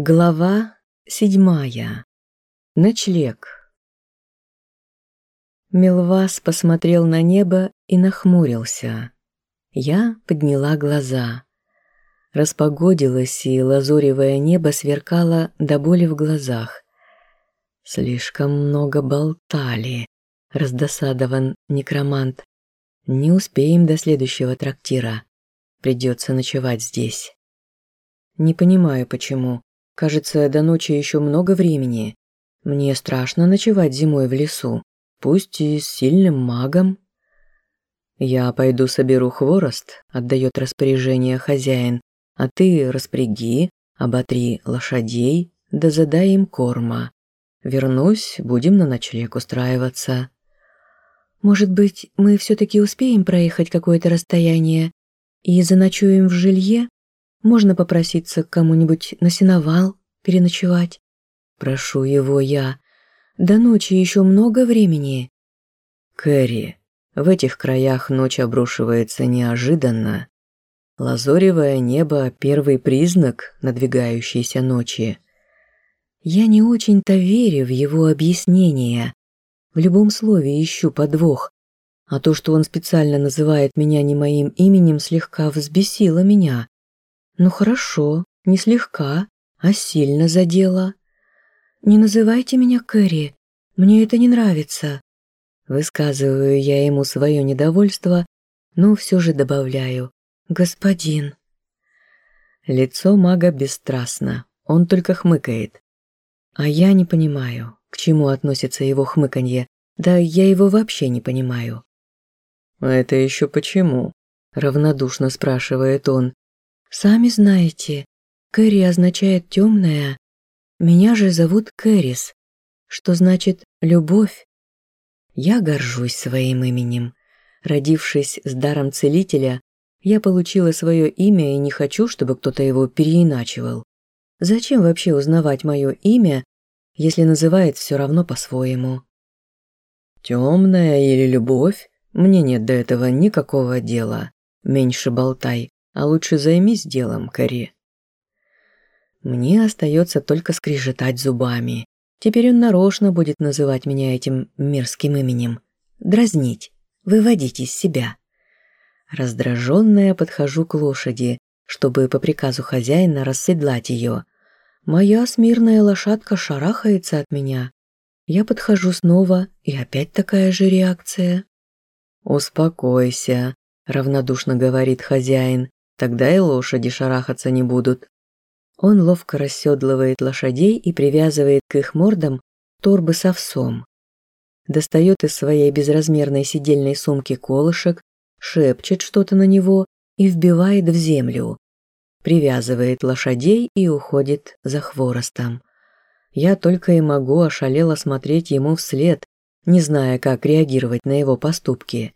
Глава седьмая. Ночлег. Милвас посмотрел на небо и нахмурился. Я подняла глаза. Распогодилось, и лазуревое небо сверкало до боли в глазах. Слишком много болтали, раздосадован некромант. Не успеем до следующего трактира. Придется ночевать здесь. Не понимаю, почему. Кажется, до ночи еще много времени. Мне страшно ночевать зимой в лесу, пусть и с сильным магом. Я пойду соберу хворост, отдает распоряжение хозяин, а ты распряги, оботри лошадей, да задай им корма. Вернусь, будем на ночлег устраиваться. Может быть, мы все-таки успеем проехать какое-то расстояние и заночуем в жилье? Можно попроситься к кому-нибудь на сеновал переночевать? Прошу его я. До ночи еще много времени. Кэрри, в этих краях ночь обрушивается неожиданно. Лазоревое небо – первый признак надвигающейся ночи. Я не очень-то верю в его объяснения. В любом слове ищу подвох. А то, что он специально называет меня не моим именем, слегка взбесило меня. Ну хорошо, не слегка, а сильно задела. Не называйте меня Кэрри, мне это не нравится. Высказываю я ему свое недовольство, но все же добавляю «Господин». Лицо мага бесстрастно, он только хмыкает. А я не понимаю, к чему относится его хмыканье, да я его вообще не понимаю. «Это еще почему?» – равнодушно спрашивает он, Сами знаете, Кэрри означает темная. Меня же зовут Кэрис, что значит любовь. Я горжусь своим именем. Родившись с даром целителя, я получила свое имя и не хочу, чтобы кто-то его переиначивал. Зачем вообще узнавать мое имя, если называет все равно по-своему? Темная или любовь? Мне нет до этого никакого дела. Меньше болтай а лучше займись делом, Кори. Мне остается только скрежетать зубами. Теперь он нарочно будет называть меня этим мерзким именем. Дразнить, выводить из себя. Раздраженная подхожу к лошади, чтобы по приказу хозяина расседлать ее. Моя смирная лошадка шарахается от меня. Я подхожу снова, и опять такая же реакция. «Успокойся», — равнодушно говорит хозяин. Тогда и лошади шарахаться не будут. Он ловко расседлывает лошадей и привязывает к их мордам торбы с овсом. Достает из своей безразмерной сидельной сумки колышек, шепчет что-то на него и вбивает в землю. Привязывает лошадей и уходит за хворостом. Я только и могу ошалело смотреть ему вслед, не зная, как реагировать на его поступки.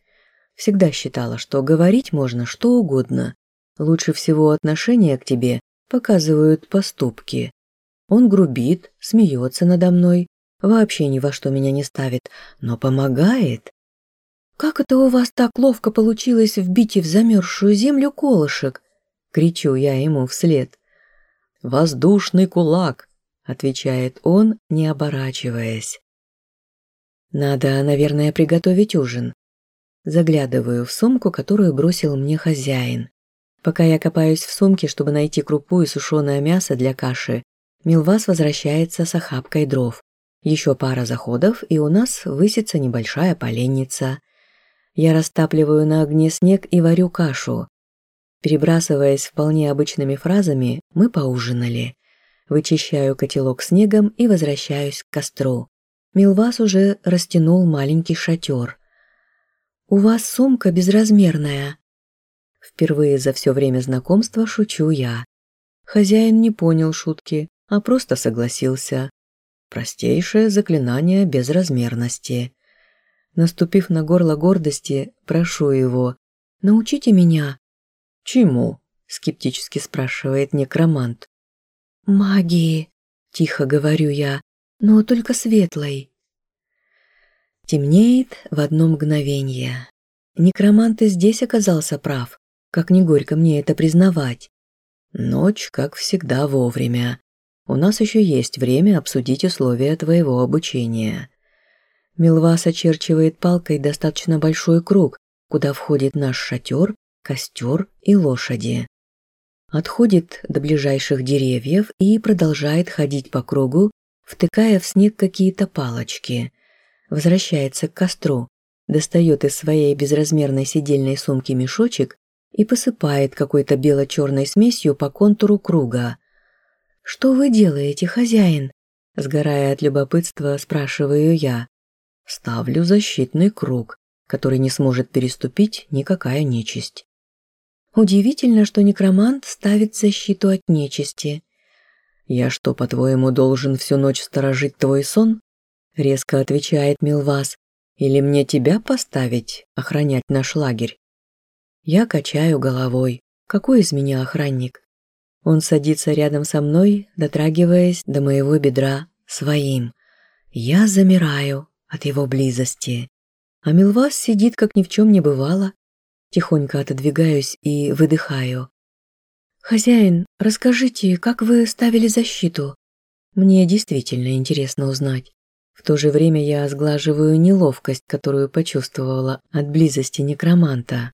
Всегда считала, что говорить можно что угодно, Лучше всего отношение к тебе показывают поступки. Он грубит, смеется надо мной, вообще ни во что меня не ставит, но помогает. «Как это у вас так ловко получилось вбить в замерзшую землю колышек?» — кричу я ему вслед. «Воздушный кулак», — отвечает он, не оборачиваясь. «Надо, наверное, приготовить ужин». Заглядываю в сумку, которую бросил мне хозяин. Пока я копаюсь в сумке, чтобы найти крупу и сушеное мясо для каши, Милвас возвращается с охапкой дров. Еще пара заходов, и у нас высится небольшая поленница. Я растапливаю на огне снег и варю кашу. Перебрасываясь вполне обычными фразами, мы поужинали. Вычищаю котелок снегом и возвращаюсь к костру. Милвас уже растянул маленький шатер. «У вас сумка безразмерная», Впервые за все время знакомства шучу я. Хозяин не понял шутки, а просто согласился. Простейшее заклинание безразмерности. Наступив на горло гордости, прошу его. «Научите меня». «Чему?» – скептически спрашивает некромант. «Магии», – тихо говорю я, – «но только светлой». Темнеет в одно мгновение. Некромант и здесь оказался прав как не горько мне это признавать. Ночь, как всегда, вовремя. У нас еще есть время обсудить условия твоего обучения. Милвас очерчивает палкой достаточно большой круг, куда входит наш шатер, костер и лошади. Отходит до ближайших деревьев и продолжает ходить по кругу, втыкая в снег какие-то палочки. Возвращается к костру, достает из своей безразмерной сидельной сумки мешочек и посыпает какой-то бело-черной смесью по контуру круга. «Что вы делаете, хозяин?» Сгорая от любопытства, спрашиваю я. «Ставлю защитный круг, который не сможет переступить никакая нечисть». Удивительно, что некромант ставит защиту от нечисти. «Я что, по-твоему, должен всю ночь сторожить твой сон?» Резко отвечает Милвас. «Или мне тебя поставить, охранять наш лагерь?» Я качаю головой. Какой из меня охранник? Он садится рядом со мной, дотрагиваясь до моего бедра своим. Я замираю от его близости. А Милвас сидит, как ни в чем не бывало. Тихонько отодвигаюсь и выдыхаю. «Хозяин, расскажите, как вы ставили защиту?» Мне действительно интересно узнать. В то же время я сглаживаю неловкость, которую почувствовала от близости некроманта.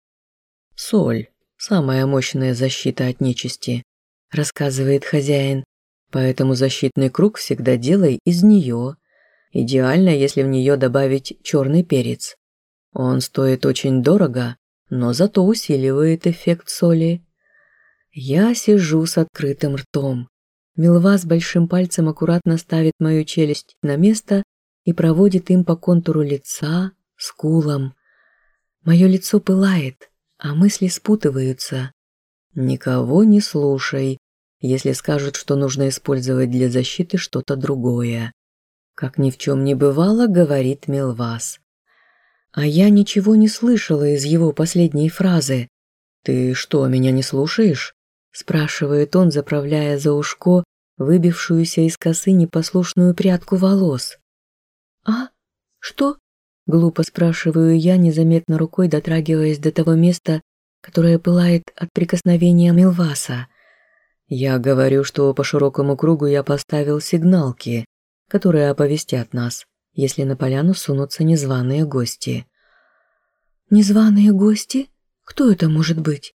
«Соль – самая мощная защита от нечисти», – рассказывает хозяин. «Поэтому защитный круг всегда делай из нее. Идеально, если в нее добавить черный перец. Он стоит очень дорого, но зато усиливает эффект соли». Я сижу с открытым ртом. Милва с большим пальцем аккуратно ставит мою челюсть на место и проводит им по контуру лица, скулам. Мое лицо пылает, а мысли спутываются. Никого не слушай, если скажут, что нужно использовать для защиты что-то другое. Как ни в чем не бывало, говорит Милвас. А я ничего не слышала из его последней фразы. «Ты что, меня не слушаешь?» спрашивает он, заправляя за ушко выбившуюся из косы непослушную прядку волос. «А? Что?» Глупо спрашиваю я, незаметно рукой дотрагиваясь до того места, которое пылает от прикосновения Милваса. Я говорю, что по широкому кругу я поставил сигналки, которые оповестят нас, если на поляну сунутся незваные гости. «Незваные гости? Кто это может быть?»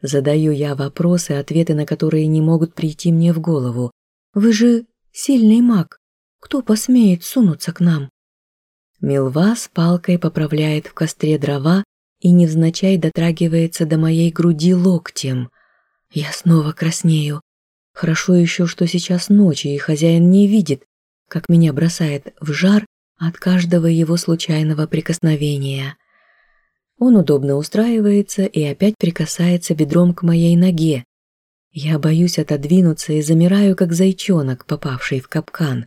Задаю я вопросы, ответы на которые не могут прийти мне в голову. «Вы же сильный маг. Кто посмеет сунуться к нам?» Милва с палкой поправляет в костре дрова и невзначай дотрагивается до моей груди локтем. Я снова краснею. Хорошо еще, что сейчас ночь, и хозяин не видит, как меня бросает в жар от каждого его случайного прикосновения. Он удобно устраивается и опять прикасается бедром к моей ноге. Я боюсь отодвинуться и замираю, как зайчонок, попавший в капкан.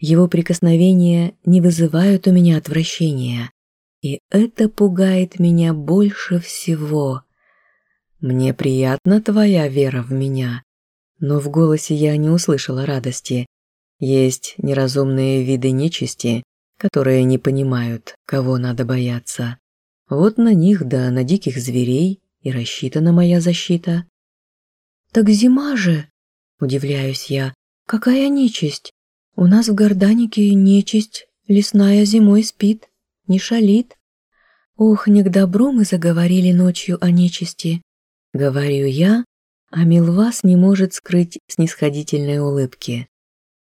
Его прикосновения не вызывают у меня отвращения, и это пугает меня больше всего. Мне приятна твоя вера в меня, но в голосе я не услышала радости. Есть неразумные виды нечисти, которые не понимают, кого надо бояться. Вот на них да на диких зверей и рассчитана моя защита. «Так зима же!» – удивляюсь я. «Какая нечисть!» У нас в Горданике нечисть, лесная зимой спит, не шалит. Ох, не к добру мы заговорили ночью о нечисти. Говорю я, а Милвас не может скрыть снисходительной улыбки.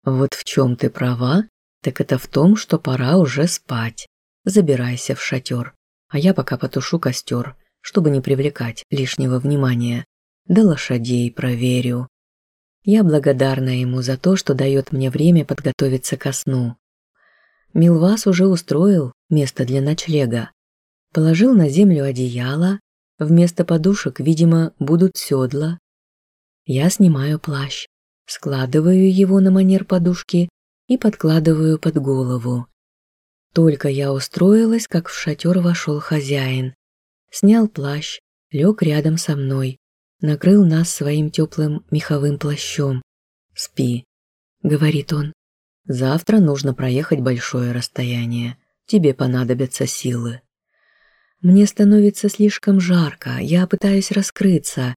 Вот в чем ты права, так это в том, что пора уже спать. Забирайся в шатер, а я пока потушу костер, чтобы не привлекать лишнего внимания. Да лошадей проверю. Я благодарна ему за то, что дает мне время подготовиться ко сну. Милвас уже устроил место для ночлега. Положил на землю одеяло, вместо подушек, видимо, будут седла. Я снимаю плащ, складываю его на манер подушки и подкладываю под голову. Только я устроилась, как в шатер вошел хозяин. Снял плащ, лег рядом со мной накрыл нас своим теплым меховым плащом. «Спи», — говорит он. «Завтра нужно проехать большое расстояние. Тебе понадобятся силы». Мне становится слишком жарко, я пытаюсь раскрыться.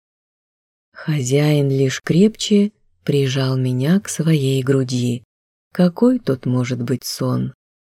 Хозяин лишь крепче прижал меня к своей груди. Какой тут может быть сон?